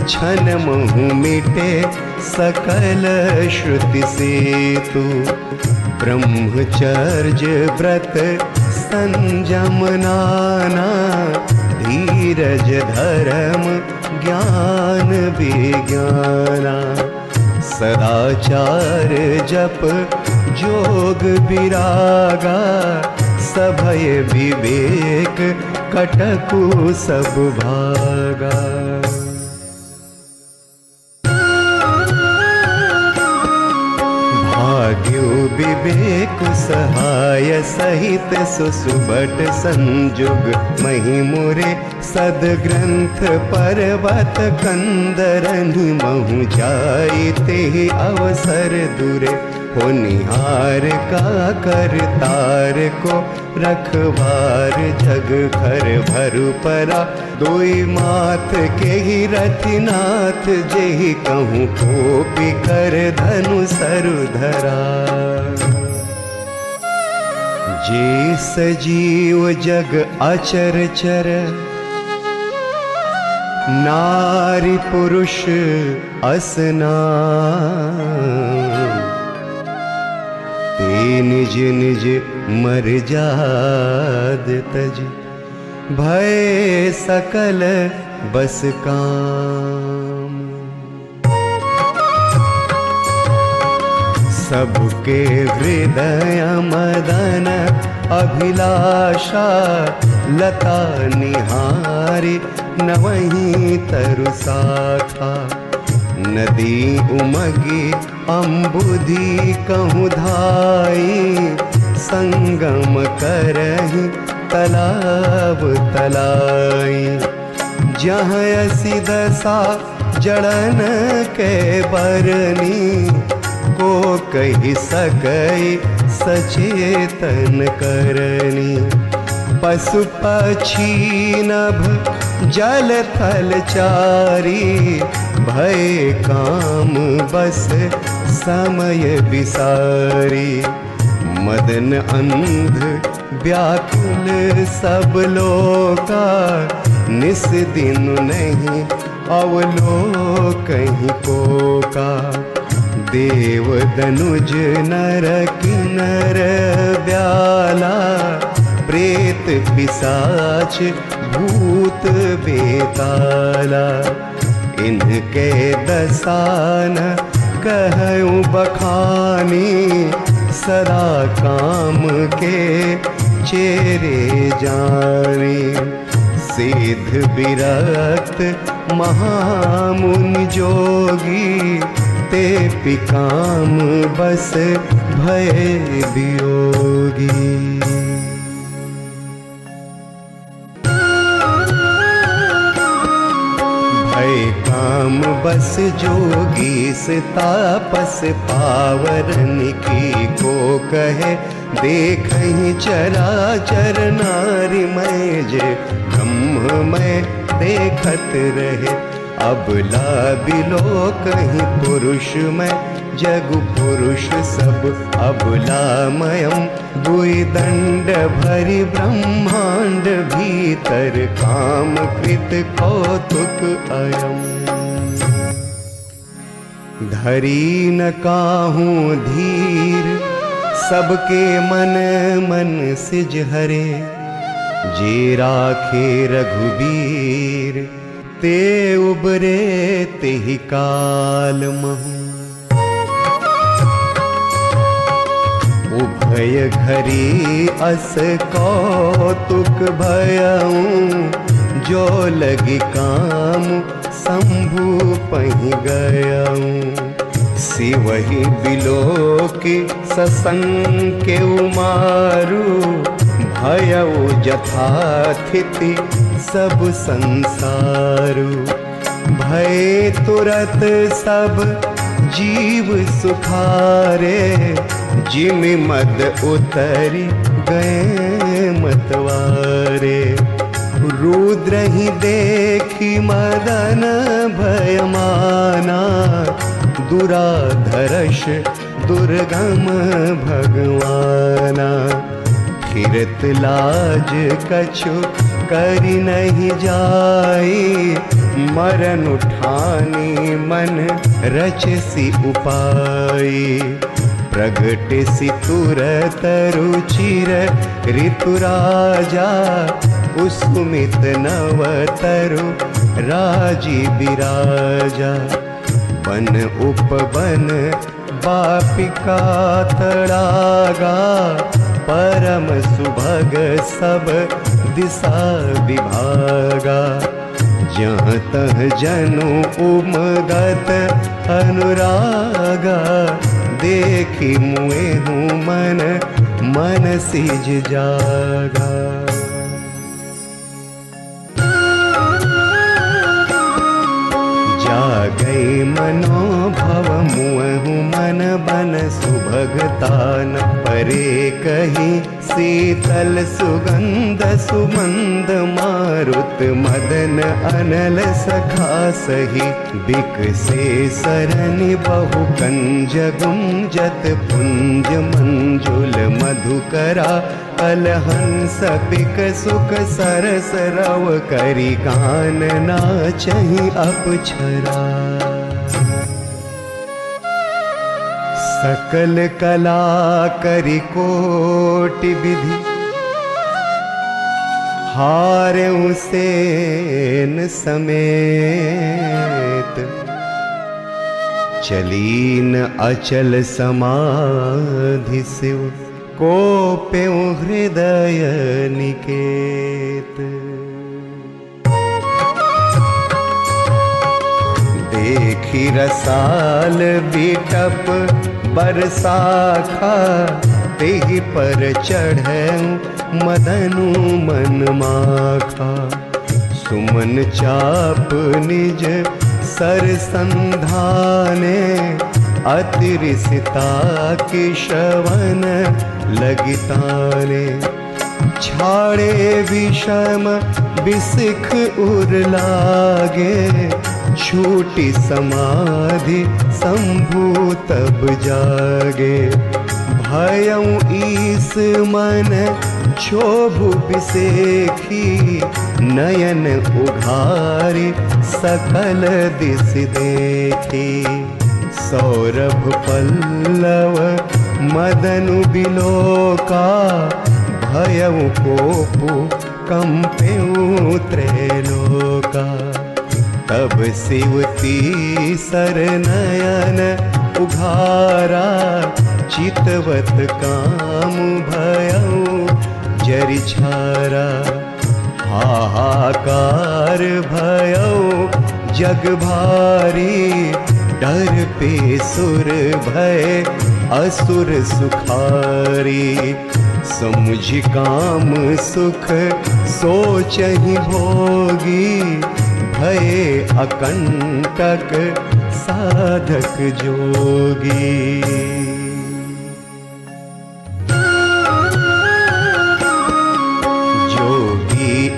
छन महु मिटे सकल श्रुति से तू ब्रह्मचर्य व्रत, संयम नाना, धीरज धर्म, ज्ञान विज्ञाना। सदाचार जप, जोग विरागा, सभय विवेक, कटकु सब भागा। विवेक सहाय सहित सुसुबट संजुग मही महिमुरे सदग्रंथ पर्वत कंदरनि महु जाई ते अवसर दुरे। हो निहार का तार को रखवार जग घर भरु परा। दोई मात के ही रथिनाथ जेहि कहूँ कोपी कर धनु सरु धरा जे सजीव जग अचर चर, नारी पुरुष असना। ते निज निज मर जाद तज भय सकल बस काम। सबके हृदय मदन अभिलाषा, लता निहारी न वहीं तरुसा था नदी उमगी अम्बुधि कहूँ धाई, संगम करही तालाब तलाई, जहाँ असी दशा जड़न के बरनी, को कही सकई सचेतन करनी। पशु पक्षी नभ, जल थल चारी, भय काम बस, समय बिसारी। मदन अंध, व्याकुल सब लोका निस दिन नहीं अवलो कहीं को का देव दनुज नर किनर ब्याला प्रेत पिसाच भूत बेताला। इनके दसान कहूँ बखानी सदा काम के चेरे जाने। सिद्ध विरक्त महामुनि जोगी, ते पिकाम बस भय वियोगी काम बस जोगी तापस पावर को कहे, देख चरा चर नारी मैं जे ब्रह्म मैं देखत रहे। अब बिलो कहीं पुरुष में, जग पुरुष सब अबलामयम। दुई दंड भरि ब्रह्मांड भीतर काम कृत कौतुक अयम। धरी न काहू धीर सबके मन मन सिज हरे, जे राखे रघुबीर, ते उबरे तेहि काल महू। उभय घरी अस कौतुक भयऊँ, जो लगी काम, शंभु पही गयऊँ। सिवही बिलो के ससंग के उमारू, भयऊ जथाथिति सब संसारु। भय तुरत सब जीव सुखारे, जिम मद उतरी गए मतवारे रुद्र ही देखी मदन भयमाना दुराधरश दुर्गम भगवाना। फिरत लाज कछु करी नहीं जाई। मरण उठानी मन रच सी उपाई। प्रगट सी तुरत रुचिर ऋतु राजा। कुसुमित नव तरु राज़ी विराजा बन उपवन बापिका तड़ागा, परम सुभग सब दिशा विभागा। जहाँ तह जनु उमगत अनुरागा, देखी मुए हूँ मन मन सिज जागा। मनोभव मुहु मन बन सुभगतान परे कही शीतल सुगंध सुमंद मारुत मदन अनल सखा सही बिक से सरनि बहु कंज गुंजत पुंज मंजुल मधुकरा अलहंस बिक सुख सरस रव करी गान नाचही अपछरा। सकल कला करी कोटि विधि, हारे सेन समेत। चलीन अचल समाधि शिव को पे हृदय निकेत। देखी रसाल बिटप बरसाखा, तेहि पर चढ़ मदनु मन माखा। सुमन चाप निज सर संधाने अतिरिसिता की श्रवण लगिताने छाड़े विषम बिसिख उर लागे छूटी समाधि संभू तब जागे। भयऊ ईस मन क्षोभु बिसेखी, नयन उघारी सकल दिस देखी। सौरभ पल्लव मदनु बिलोका भयऊ कोपु कंपेऊ त्रैलोका तब शिवती सर नयन उघारा, चितवत काम भयऊ जरि छारा। हाहाकार भयऊ जग भारी डर पे सुर भय, असुर सुखारी। समझ काम सुख, सोच ही भोगी। भय अकंटक साधक जोगी।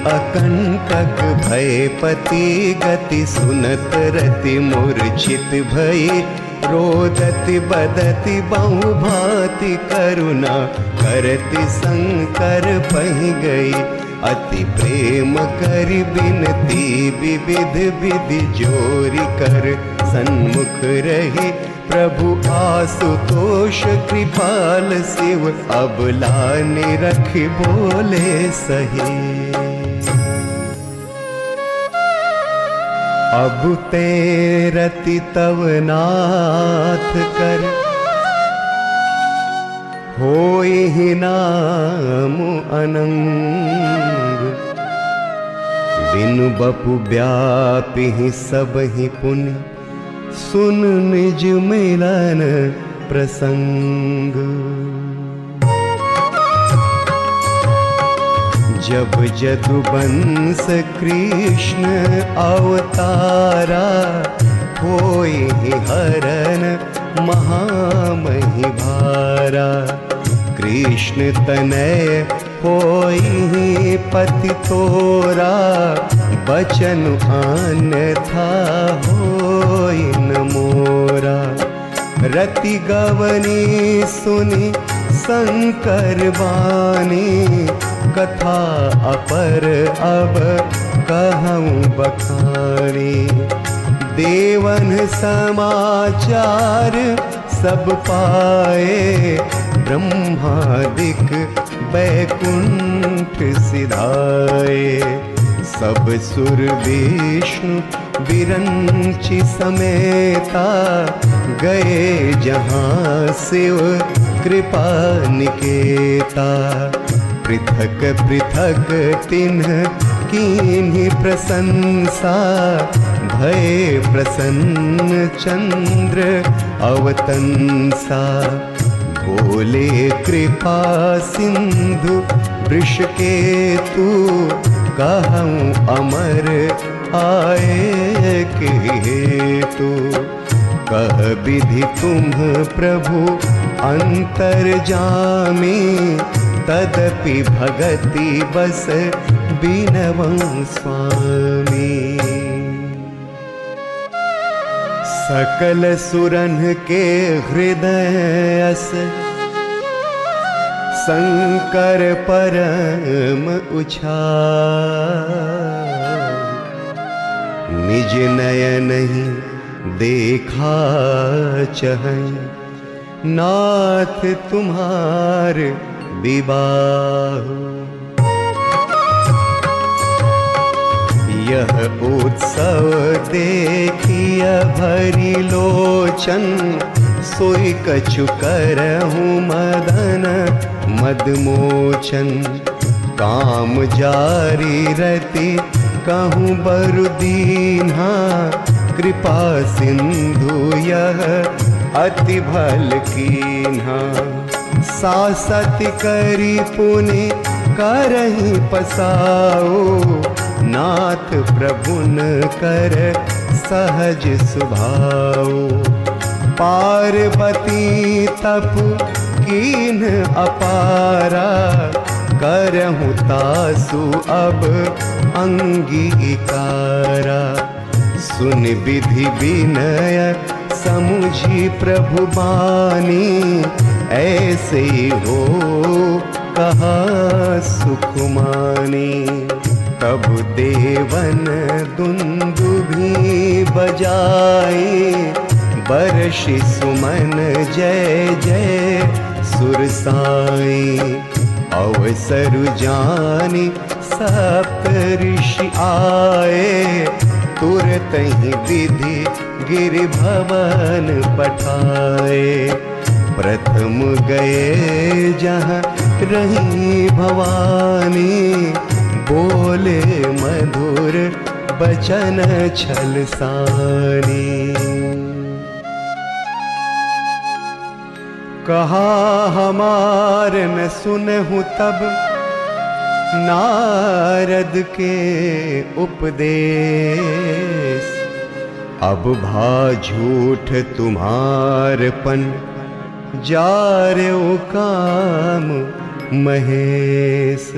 अकंटक भय पति गति सुनत रति मूर्छित भई रोदति बदति बहु भाति करुणा, करति शंकर पही गई। अति प्रेम कर बिनती विविध विधि जोरी कर, सन्मुख रही प्रभु आसुतोष कृपाल शिव अबला निरख बोले सही। अब तेरति तव नाथ कर। होई ही नाम अनंग। बिनु बपु व्यापी सब ही पुण्य। सुन निज मिलन प्रसंग जब जदुबंस कृष्ण अवतारा होई हरन महामहि भारा। कृष्ण तनय होई पति तोरा, बचन आन था होई न मोरा। रति गवनी सुनी शंकर बानी कथा अपर अब कहूँ बखानी। देवन समाचार सब पाए, ब्रह्मादिक बैकुंठ सिधाए। सब सुर विष्णु बिरंची समेता, गए जहाँ शिव कृपा निकेता। पृथक पृथक तिन्ह कीन्ही प्रशंसा, भय प्रसन्न चंद्र अवतंसा। बोले कृपा सिंधु वृष के तू कहूँ अमर आए के हेतु। कह विधि तुम प्रभु अंतर जामी तदपि भगति बस बिनवं स्वामी। सकल सुरन के हृदय शंकर परम उछा। निज नयन ही देखा चह नाथ तुम्हार विवाह। यह उत्सव देखिय भरी लोचन, सोई कछु करहूँ मदन, मदमोचन। काम जारी रति कहूँ बरुदीन्हा कृपा सिंधु यह अति भल कीन्हा सासत करी पुनि करही पसाओ नाथ प्रभुन कर सहज सुभाओ पार्वती तप कीन अपारा। करहूँ तासु अब अंगीकारा सुन विधि विनय समुझी प्रभु बानी। ऐसे हो, कहा सुखमानी। तब देवन दुंदु भी बजाए। बरषि सुमन जय जय सुरसाई अवसर जानी सप्त ऋषि आए। तुरत ही विधि गिर भवन पठाए। प्रथम गए जहाँ रही भवानी। बोले, मधुर बचन छलसानी कहा, हमार न सुनहु तब नारद के उपदेश। अब भा झूठ तुम्हारपन जा महेश